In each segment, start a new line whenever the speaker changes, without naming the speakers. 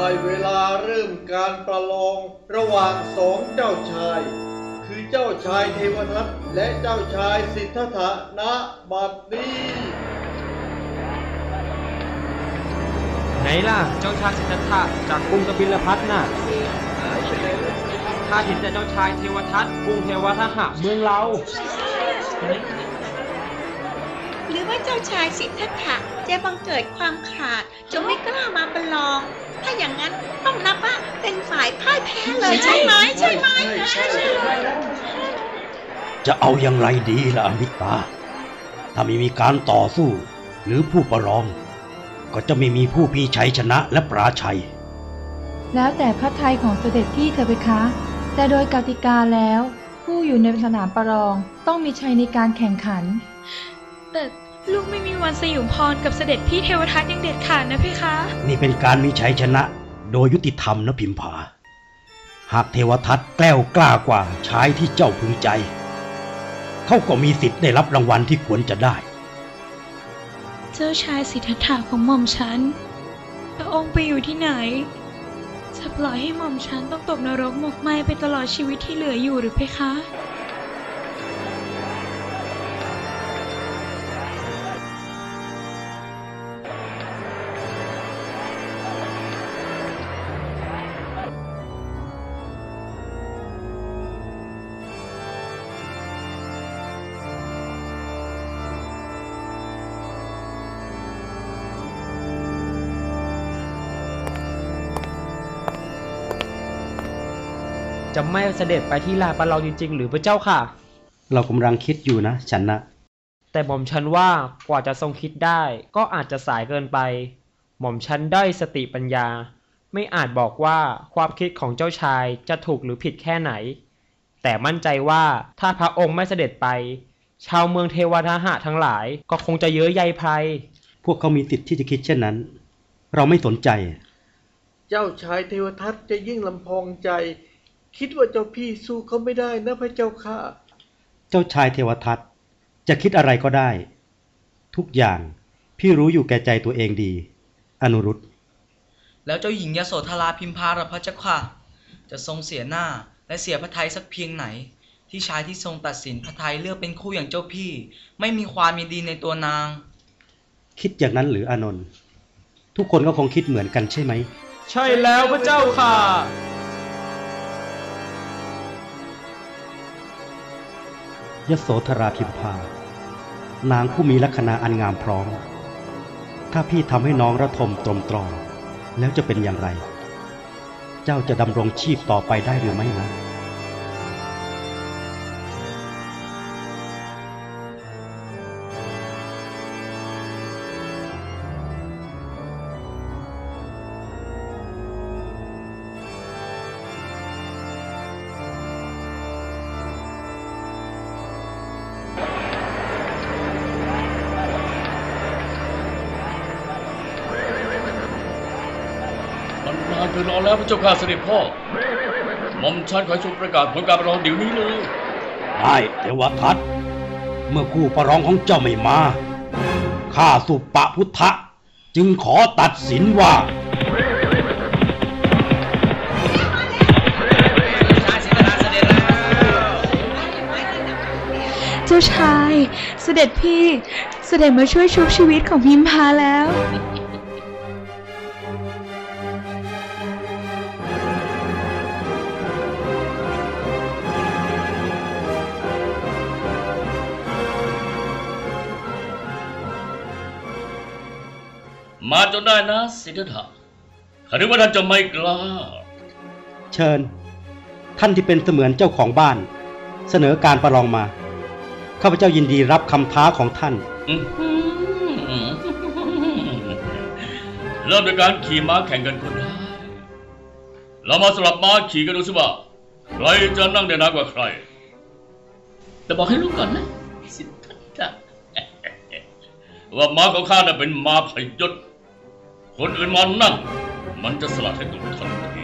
ได้เวลาเริ่มการประลองระหว่างสองเจ้าชาย คือเจ้าชายเทวทัตและเจ้าชายสิทธัตถะณบัดนี้
ไหนล่ะเจ้าชายสิทธัตถะจากกรุงกบิลพัทน่ะข้าเห็นแต่เจ้าชายเทวทัตกรุงเทวทหะเมืองเรา
หรือว่าเจ้าชายสิทธัตถะจะบังเกิดความขาดจนไม่กล้ามาประลอง ถ้าอย่างนั้นต้องนับว่าเป็นฝ่ายพ่ายแพ้เลยใช่ไหมใช่ไหม
จะเอาอย่างไรดีล่ะอมิตา ถ้าไม่มีการต่อสู้ หรือผู้ประลอง ก็จะไม่มีผู้พีชัยชนะและปราชัย
แล้วแต่พระทัยของเสด็จพี่เธอไปคะ แต่โดยกติกาแล้ว ผู้อยู่ในสนามประลองต้องมีชัยในการแข่งขัน
แต่ ลูกไม่มีวันสยุมพรกับเสด็จพี่เทวทัตยังเด็ดขาดนะเพคะ
นี่เป็นการมีชัยชนะโดยยุติธรรมนะพิมพา หากเทวทัตแกล้วกล้ากว่าชายที่เจ้าพึงใจ เขาก็มีสิทธิ์ได้รับรางวัลที่ควรจะได้
เจ้าชายสิทธัตถะของหม่อมฉันพระองค์ไปอยู่ที่ไหน จะปล่อยให้หม่อมฉันต้องตกนรกหมกไหมไปตลอดชีวิตที่เหลืออยู่หรือเพคะ
จะไม่เสด็จไปที่ลานประลองจริงๆ หรือพระเจ้าค่ะ
เรากำลังคิดอยู่นะฉันนะ
แต่หม่อมฉันว่ากว่าจะทรงคิดได้ก็อาจจะสายเกินไป หม่อมฉันได้อยสติปัญญา ไม่อาจบอกว่าความคิดของเจ้าชายจะถูกหรือผิดแค่ไหน แต่มั่นใจว่าถ้าพระองค์ไม่เสด็จไป ชาวเมืองเทวทหะทั้งหลายก็คงจะเย้ยใยไพร
พวกเขามีสิทธิ์ที่จะคิดเช่นนั้น เราไม่สนใจ
เจ้าชายเทวทัตจะยิ่งลำพองใจ คิดว่าเจ้าพี่สู้เขาไม่ได้นะพระเจ้าค่ะ
เจ้าชายเทวทัตจะคิดอะไรก็ได้ ทุกอย่างพี่รู้อยู่แก่ใจตัวเองดี อนุรุต
แล้วเจ้าหญิงยโสธราพิมพาล่ะพระเจ้าค่ะ จะทรงเสียหน้าและเสียพระทัยสักเพียงไหน ที่ชายที่ทรงตัดสินพระทัยเลือกเป็นคู่อย่างเจ้าพี่ ไม่มีความยินดีในตัวนาง
คิดอย่างนั้นหรืออานนท์ทุกคนก็คงคิดเหมือนกันใช่ไหม
ใช่แล้วพระเจ้าค่ะ
ยโสธราพิมพา นางผู้มีลักษณะอันงามพร้อม ถ้าพี่ทำให้น้องระทมตรมตรอง แล้วจะเป็นอย่างไร เจ้าจะดำรงชีพต่อไปได้หรือไม่นะ
มันนานเกินรอแล้วพระเจ้าข้าเสด็จพ่อหม่อมฉันขอให้ทรงประกาศผลการประลองเดี๋ยวนี้เลย
ได้เทวทัตเมื่อคู่ประรองของเจ้าไม่มาข้าสุปะพุทธะจึงขอตัดสินว่า
เจ้าชาย เสด็จพี่ เสด็จมาช่วยชุบชีวิตของพิมพาแล้ว
มาจนได้นะสิทธัตถะข้านึกว่าท่านจะไม่กล้า
เชิญ ท่านที่เป็นเสมือนเจ้าของบ้าน เสนอการประลองมา ข้าพเจ้ายินดีรับคำท้าของท่าน
อื้อ เริ่มด้วยการขี่ม้าแข่งกันก็ได้เรามาสลับม้าขี่กันดูสิว่าใครจะนั่งได้นานกว่าใคร แต่บอกให้รู้ก่อนนะสิทธัตถะว่าม้าของข้าน่ะเป็นม้าพยศคนอื่นมานั่ง มันจะสลัดให้ตุกทันที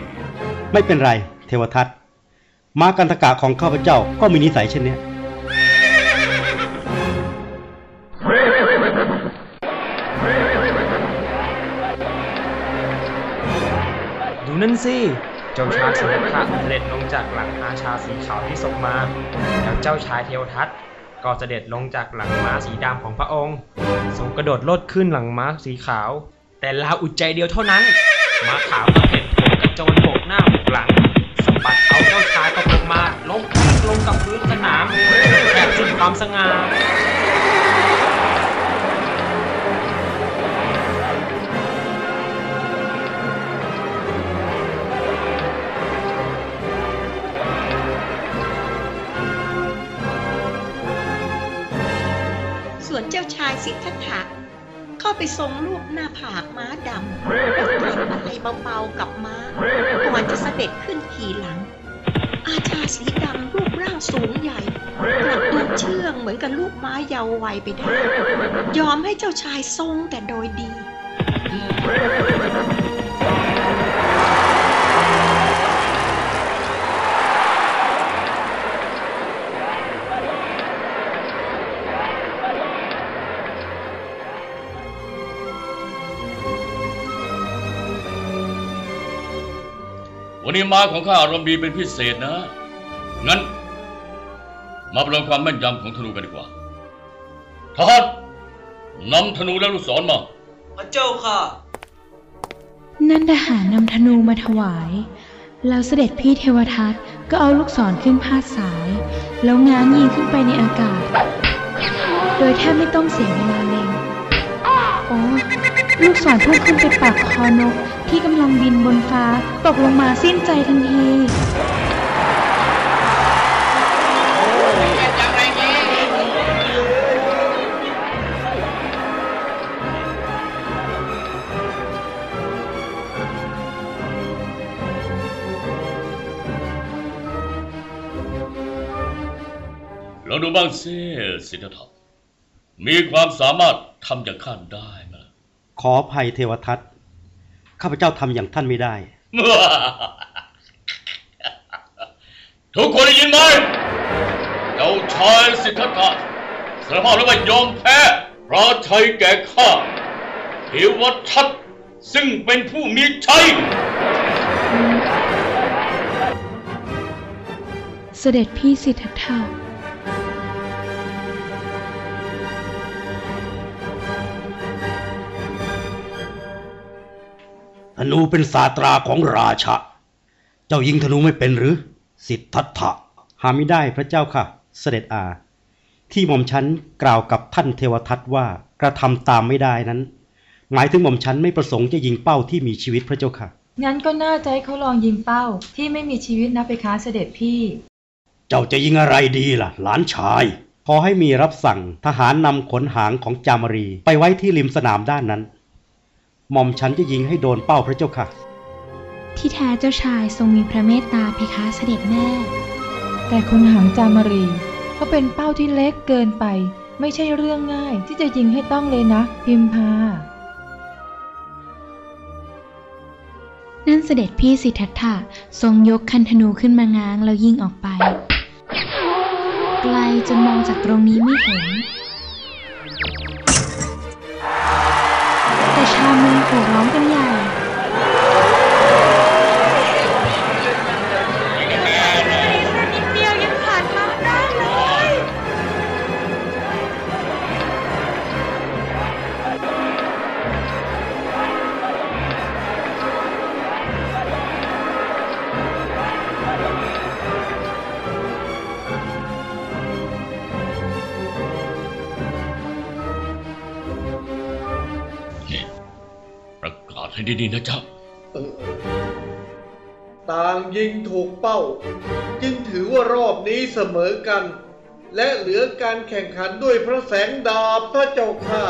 ไม่เป็นไร เทวทัตม้ากันตกะของข้าพเจ้าก็มีนิสัยเช่นนี้
นั่นสิเจ้าชายสิทธัตถะเด็จลงจากหลังอาชาสีขาวที่ทรงมาแล้วเจ้าชายเทวทัตก็เสด็จลงจากหลังม้าสีดำของพระองค์ทรงกระโดดโลดขึ้นหลังม้าสีขาว แต่ลาอุจใจเดียวเท่านั้น ม้าขาวก็เห็นผมกระโจนโบกหน้าโบกหลังสะบัดเอาเจ้าชายตกลงมาล้มลงกับพื้นสนามแบบสิ้นความสง่า
ทรงรูปหน้าผากม้าดำแล้วกลิ่นอะไรเบาๆกับม้าก่อนจะเสด็จขึ้นขี่หลัง อาชาสีดำรูปร่างสูงใหญ่กลับตัวเชื่องเหมือนกับลูกม้าเยาว์วัยไปได้ ยอมให้เจ้าชายทรงแต่โดยดี
วันนี้ม้าของข้าอารมณ์ดีเป็นพิเศษนะ งั้น มาประลองความแม่นยำของธนูกันดีกว่าทหารนำธนูและลูกศรมา
พระเจ้าค่ะ
นั่นทหารนำธนูมาถวาย แล้วเสด็จพี่เทวทัตก็เอาลูกศรขึ้นพาดสาย แล้วง้างยิงขึ้นไปในอากาศ โดยแทบไม่ต้องเสียเวลาเล็งโอ้ลูกศรพุ่งขึ้นไปปักคอนก ที่กำลังบินบนฟ้าตกลงมาสิ้นใจทันที
เราดูบ้างสิสิทธัตถะมีความสามารถทำอย่างข้าได้ไหมล่ะ
ขออภัยเทวทัต ข้าพเจ้าทำอย่างท่านไม่ได้
ทุกคนได้ยินไหมเจ้าชายสิทธัตถะสารภาพแล้วว่ายอมแพ้เพราะชัยแก่ข้าเทวทัตซึ่งเป็นผู้มีชัย
เสด็จพี่สิทธัตถะ
ธนูเป็นศาสตราของราชะเจ้ายิงธนูไม่เป็นหรือ สิทธัตถะหาไม่ได้พระเจ้าค่ะ เสด็จอา ที่หม่อมฉันกล่าวกับท่านเทวทัตว่ากระทำตามไม่ได้นั้น หมายถึงหม่อมฉันไม่ประสงค์จะยิงเป้าที่มีชีวิตพระเจ้าค่ะ
งั้นก็น่าจะให้เขาลองยิงเป้าที่ไม่มีชีวิตนะไปค้าเสด็จพี่
เจ้าจะยิงอะไรดีล่ะ หลานชาย ขอให้มีรับสั่งทหารนำขนหางของจามรี ไปไว้ที่ริมสนามด้านนั้น หม่อมฉันจะยิงให้โดนเป้าพระเจ้าค่ะ
ที่แท้เจ้าชายทรงมีพระเมตตาเพคะเสด็จแม่
แต่คนหางจามารีก็เป็นเป้าที่เล็กเกินไป ไม่ใช่เรื่องง่ายที่จะยิงให้ต้องเลยนะ พิมพา
นั่นเสด็จพี่สิทธัตถะทรงยกคันธนูขึ้นมาง้างแล้วยิงออกไป ไกลจนมองจากตรงนี้ไม่เห็น แต่ชาวเมืองโห่ร้องกันใหญ่
ดี
ๆนะจ๊ะ
เออต่างยิงถูกเป้า จึงถือว่ารอบนี้เสมอกัน และเหลือการแข่งขันด้วยพระแสงดาบพระเจ้าค่ะ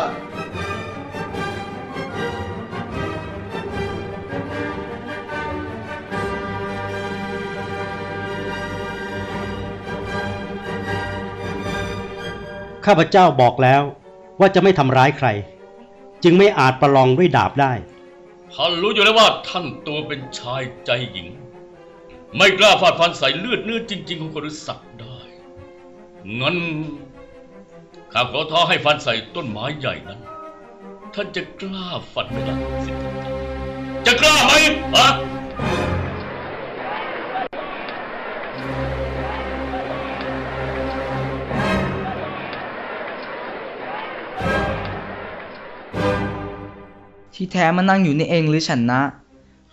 ข้าพเจ้าบอกแล้วว่าจะไม่ทำร้ายใคร จึงไม่อาจประลองด้วยดาบได้
ท่านรู้อยู่แล้วว่าท่านตัวเป็นชายใจหญิง ไม่กล้าฟาดฟันใส่เลือดเนื้อจริง ๆ ของคนรู้สัตว์ได้งั้นข้าขอท้าให้ฟันใส่ต้นไม้ใหญ่นั้น ท่านจะกล้าฟันไหมล่ะสิทธัตถะจะกล้าไหมฮะ
ที่แท้มานั่งอยู่นี่เองหรือฉันนะ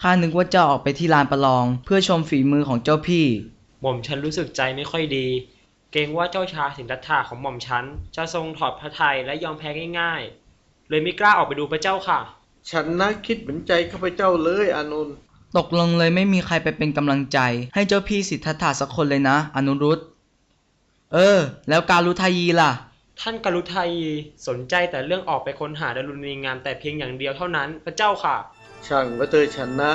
ข้านึกว่าจะออกไปที่ลานประลอง เพื่อชมฝีมือของเจ้าพี่
หม่อมฉันรู้สึกใจไม่ค่อยดี เกรงว่าเจ้าชายสินธัตถะของหม่อมฉันจะทรงถอดพระทัยและยอมแพ้ง่ายๆ เลยไม่กล้าออกไปดูพระเจ้าค่ะ
ฉันนะคิดเหมือนใจข้าพเจ้าเลยอานนท์
ตกลงเลยไม่มีใครไปเป็นกำลังใจ ให้เจ้าพี่สิทธัตถะสักคนเลยนะ อนุรุต เออ แล้วการุทายีล่ะ
ท่านกรุทัยสนใจแต่เรื่องออกไปค้นหาดารุณีงามแต่เพียงอย่างเดียวเท่านั้นพระเจ้าค่ะ
ช่างว่าเธอฉันนะ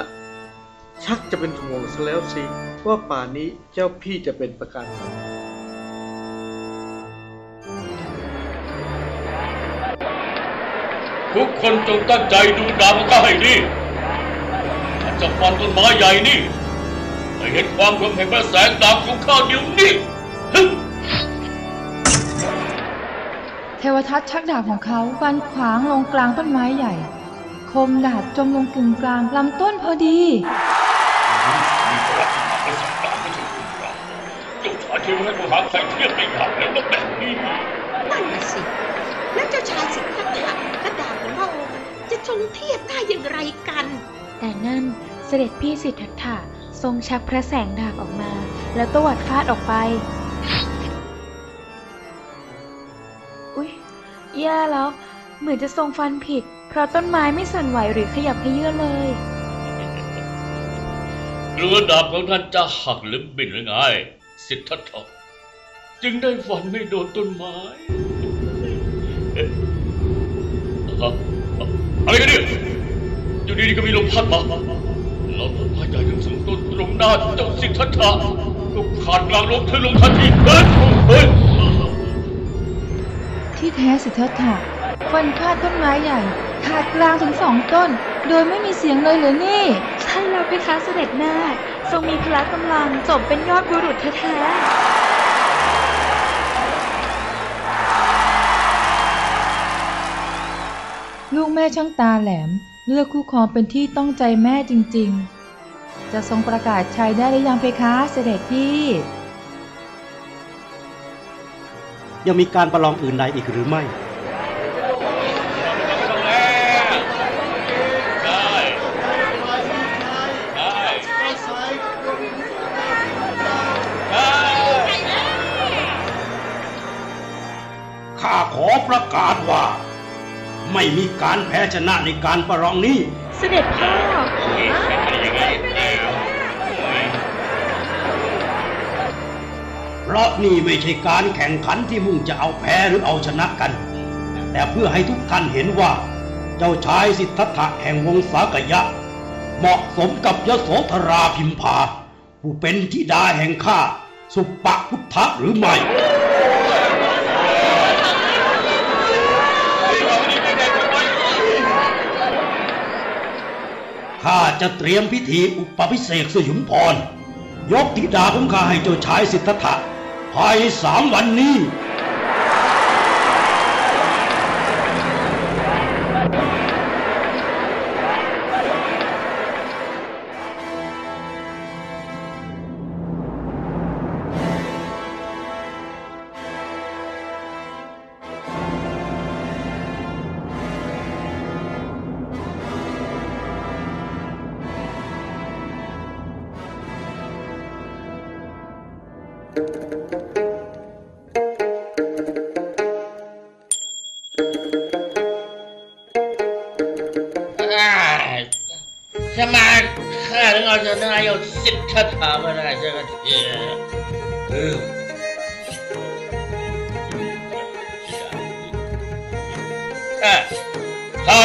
ชักจะเป็นห่วงซะแล้วสิ ว่าป่านนี้เจ้าพี่จะเป็นประกัน
ทุกคนจงตั้งใจดูดาวของข้าให้ดีข้าจะฟันต้นไม้ใหญ่นี่ให้เห็นความคมแห่งพระแสงดาบของข้าเดี๋ยวนี้
วทัตชักดาบของเขาฟันขวางลงกลางต้นไม้ใหญ่ คมดาบจมลงกึ่งกลางลำต้นพอดี
มีพระที่ทำพระแสงดาบไม่ถูกต้องเจ้าชายเทวทัตก็หาใครเทียบไม่ได้แล้วนะแบบนี้
นั่นน่ะสิ แล้วเจ้าชายสิทธัตถะกระดาษของพระองค์จะทรงเทียบได้อย่างไรกัน
แต่นั่นเสด็จพี่สิทธัตถะทรงชักพระแสงดาบออกมา แล้วตวัดฟาดออกไป แย่แล้ว เหมือนจะทรงฟันผิด เพราะต้นไม้ไม่สั่นไหวหรือขยับเขยื้อเลย
เรือดาบของท่านจะหักหรือบินหรือไง สิทธัตถะจึงได้ฟันไม่โดนต้นไม้อะไรกันเนี่ยอยู่ดีๆก็มีลมพัดมาแล้วต้นไม้ใหญ่ทั้งสองต้นตรงหน้าเจ้าสิทธัตถะก็ขาดกลางลงเธอลงทันทีเฮ้ยเฮ้ย
ที่แท้สิทธัตถะฟันคาดต้นไม้ใหญ่ ขาดกลางถึงสองต้น โดยไม่มีเสียงเลยเหรอนี่
ใช่แล้วเพคะเสด็จแม่ทรงมีพละกำลังสมเป็นยอดบุรุษแท้
ลูกแม่ช่างตาแหลม เลือกคู่ครองเป็นที่ต้องใจแม่จริงๆ จะทรงประกาศชัยได้หรือยังเพคะเสด็จพี่
ยังมีการประลองอื่นใดอีกหรือไม่
ใช่ใช่ใช่
ข้าขอประกาศว่า ไม่มีการแพ้ชนะในการประลองนี้
เสด็จพ่อ
เพราะนี่ไม่ใช่การแข่งขันที่มุ่งจะเอาแพ้หรือเอาชนะกัน แต่เพื่อให้ทุกท่านเห็นว่า เจ้าชายสิทธัตถะแห่งวงศากยะ เหมาะสมกับยโสธราพิมพา ผู้เป็นธิดาแห่งข้าสุปะพุทธะหรือไม่ข้าจะเตรียมพิธีอุปพิเศษกสยุมพร ยกธิดาของข้าให้เจ้าชายสิทธัตถะ ภายในสามวันนี้
ทำไมข้าถึงเอาชนะยศสิทธัตถะไม่ได้สักทีเออ
เอ้ยข้า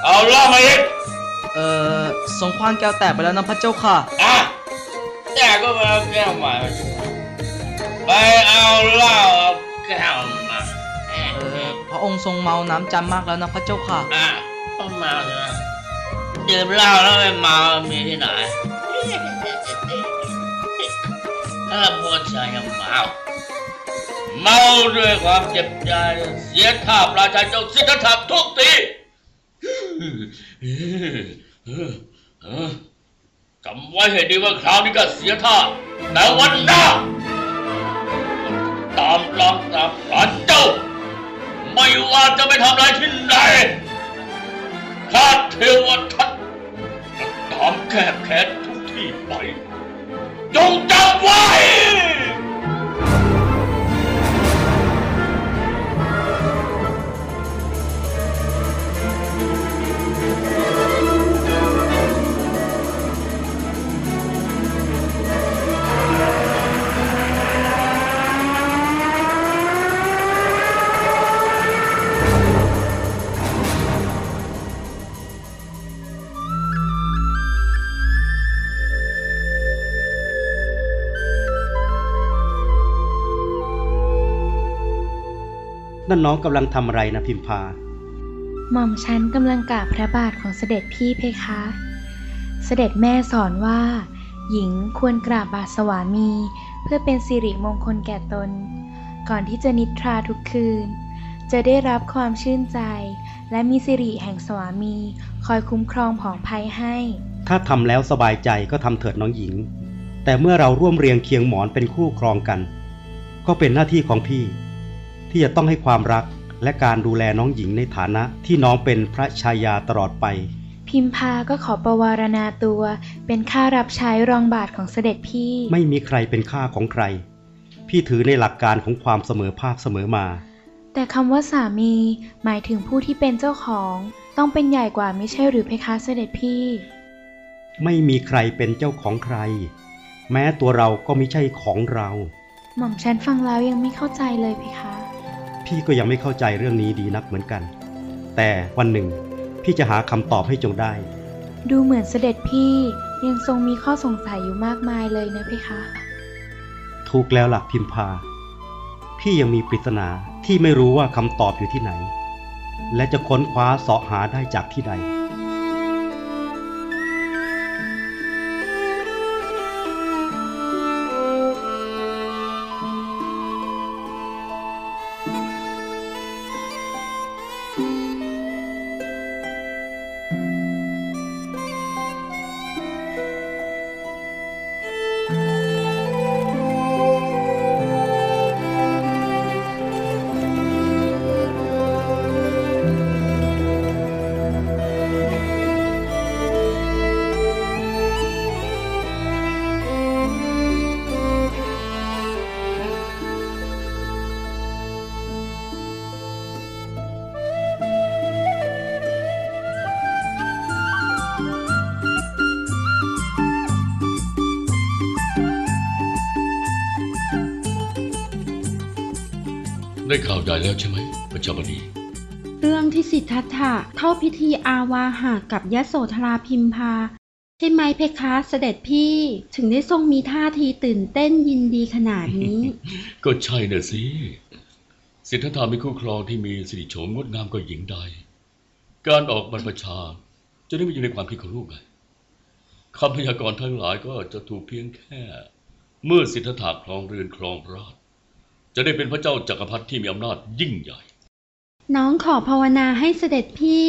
เทวทัตมีอาการด้อยกว่ามันที่ตรงไหนเฮ้ยมันน่าจะจับอุ้ยฮะนี่เล่ามาเดี๋ยวนี้
พระเจ้าค่ะ
ไปเอาเหล่ามาอีก
เอ่อทรงคว้างแก้วแตกไปแล้วนะพระเจ้าค่ะ
อะแต่ก็ไปเอาแก้วใหม่มาสิไปเอาเหล้าเอาแก้วมา
เอ่อพระองค์ทรงเมาน้ำจำมากแล้วนะพระเจ้าค่ะ
อะต้องเมาใช่ไหมดื่มเหล้าแล้วไม่เมามีที่ไหนถ้าเราพูดชายยังเมาเมาด้วยความเจ็บใจเสียท่าปราชาเจ้าสิทธัตถะทุกที จำไว้ให้ดีว่าคราวนี้ก็เสียท่า แต่วันหน้า ตามล้างตามผลานเจ้า ไม่ว่าจะไปทำอะไรที่ไหนข้าเทวทัตจะตามแก้แค้นทุกที่ไปจง
น้องกำลังทำอะไรนะพิมพา
หม่อมฉันกำลังกราบพระบาทของเสด็จพี่เพคะ เสด็จแม่สอนว่า หญิงควรกราบบาทสวามี เพื่อเป็นสิริมงคลแก่ตน ก่อนที่จะนิทราทุกคืน จะได้รับความชื่นใจ และมีสิริแห่งสวามี คอยคุ้มครองผองภัยให้
ถ้าทำแล้วสบายใจก็ทำเถิดน้องหญิง แต่เมื่อเราร่วมเรียงเคียงหมอนเป็นคู่ครองกัน ก็เป็นหน้าที่ของพี่ ที่จะต้องให้ความรักและการดูแลน้องหญิงในฐานะที่น้องเป็นพระชายาตลอดไป
พิมพาก็ขอประวารณาตัวเป็นข้ารับใช้รองบาทของเสด็จพี่
ไม่มีใครเป็นข้าของใคร พี่ถือในหลักการของความเสมอภาคเสมอมา
แต่คำว่าสามีหมายถึงผู้ที่เป็นเจ้าของ ต้องเป็นใหญ่กว่าไม่ใช่หรือเพคะเสด็จพี่
ไม่มีใครเป็นเจ้าของใคร แม้ตัวเราก็ไม่ใช่ของเรา
หม่อมฉันฟังแล้วยังไม่เข้าใจเลยเพคะ
พี่ก็ยังไม่เข้าใจเรื่องนี้ดีนักเหมือนกัน แต่วันหนึ่ง พี่จะหาคำตอบให้จงได้
ดูเหมือนเสด็จพี่ยังทรงมีข้อสงสัยอยู่มากมายเลยนะเพคะ
ถูกแล้วล่ะพิมพา พี่ยังมีปริศนาที่ไม่รู้ว่าคำตอบอยู่ที่ไหน และจะค้นคว้าเสาะหาได้จากที่ใด
ได้ข่าวใหญ่แล้วใช่ไหมประชาบดี
เรื่องที่สิทธัตถะเข้าพิธีอาวาหากับยโสธราพิมพา ใช่ไหมเพคะเสด็จพี่ถึงได้ทรงมีท่าทีตื่นเต้นยินดีขนาดนี้
ก็ใช่น่ะสิสิทธัตถามีคู่ครองที่มีสิริโฉมงดงามกว่าหญิงใด การออกบรรพชาจะได้ไม่อยู่ในความคิดของลูกไงคำพยากรณ์ทั้งหลายก็จะถูกเพียงแค่ เมื่อสิทธัตถะครองเรือนครองราชย์ จะได้เป็นพระเจ้าจักรพรรดิที่มีอำนาจยิ่งใหญ่
น้องขอภาวนาให้เสด็จพี่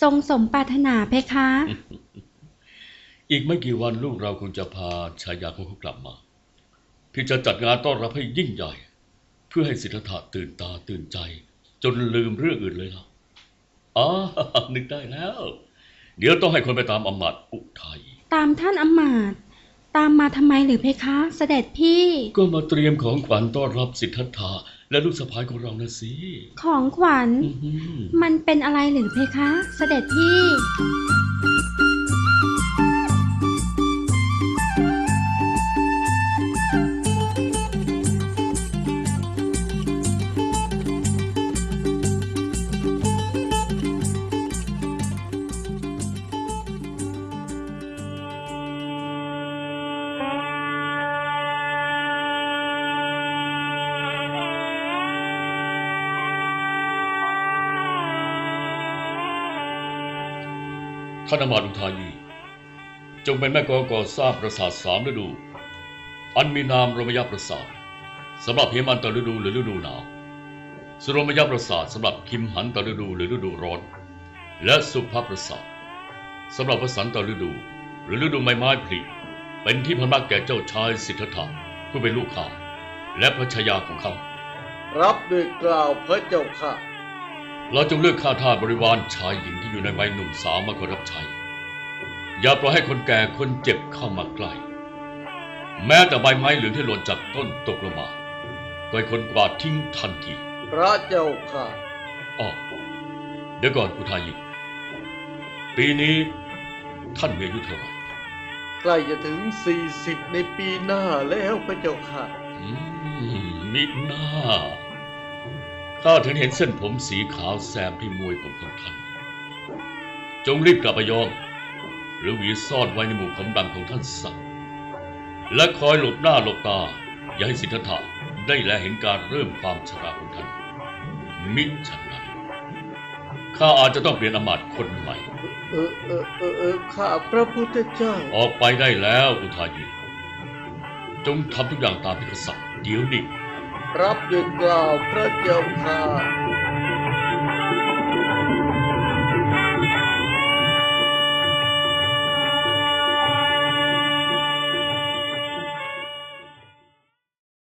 ทรงสมปรารถนาเพคะ
อีกไม่กี่วันลูกเราคงจะพาชายาของเขากลับมา พี่จะจัดงานต้อนรับให้ยิ่งใหญ่ เพื่อให้สิทธัตถะตื่นตาตื่นใจ จนลืมเรื่องอื่นเลยล่ะอ๋อนึกได้แล้ว เดี๋ยวต้องให้คนไปตามอำมาตย์อุทัย
ตามท่านอำมาตย์ ตามมาทำไมหรือเพคะ เสด็จพี่
ก็มาเตรียมของขวัญต้อนรับสิทธัตถะและลูกสะพ้ายของเรานะสิ
ของขวัญ
อื้อหือ
มันเป็นอะไรหรือเพคะ เสด็จพี่
ท่านอมาตุทัยจงเป็นแม่กองก่อสร้างปราสาทสามฤดู อันมีนามรมยปราสาทสำหรับเหมันตฤดูหรือฤดูหนาวสุรมยประสาทสำหรับคิมหันตฤดูหรือฤดูร้อน และสุภาประสาทสำหรับวสันตฤดู หรือฤดูใบไม้ผลิเป็นที่พำนักแก่เจ้าชายสิทธัตถะผู้เป็นลูกข้าและพระชายาของเขา
รับด้วยกล่าวพระเจ้าค่ะ
เราจงเลือกข้าทาสบริวารชายหญิงที่อยู่ในวัยหนุ่มสาวมาขอรับใช้ อย่าปล่อยให้คนแก่คนเจ็บเข้ามาใกล้ แม้แต่ใบไม้เหลืองที่หล่นจากต้นตกลงมาก็ให้คนกวาดทิ้งทันที
พระเจ้าค่ะ
อ๋อเดี๋ยวก่อนอุทายิปีนี้ท่านมีอายุเท่าไหร่
ใกล้จะถึง 40 ในปีหน้าแล้วพระเจ้าค่ะ
อืมมิหน้า ข้าถึงเห็นเส้นผมสีขาวแซมที่มวยผมของท่าน จงรีบกลับไปยอมหรือหวีซ่อนไว้ในหมู่ผมดำของท่านสักและคอยหลบหน้าหลบตา อย่าให้สิทธัตถะได้แลเห็นการเริ่มความชราของท่าน มิฉะนั้นข้าอาจจะต้องเปลี่ยนอำมาตย์คนใหม่
เออเออเออเออข้าพระพุทธเจ้า
ออกไปได้แล้วอุทายิจงทำทุกอย่างตามที่เขาสั่งเดี๋ยวนี้
รับด้วยกล่าวพระเจ้าค่ะ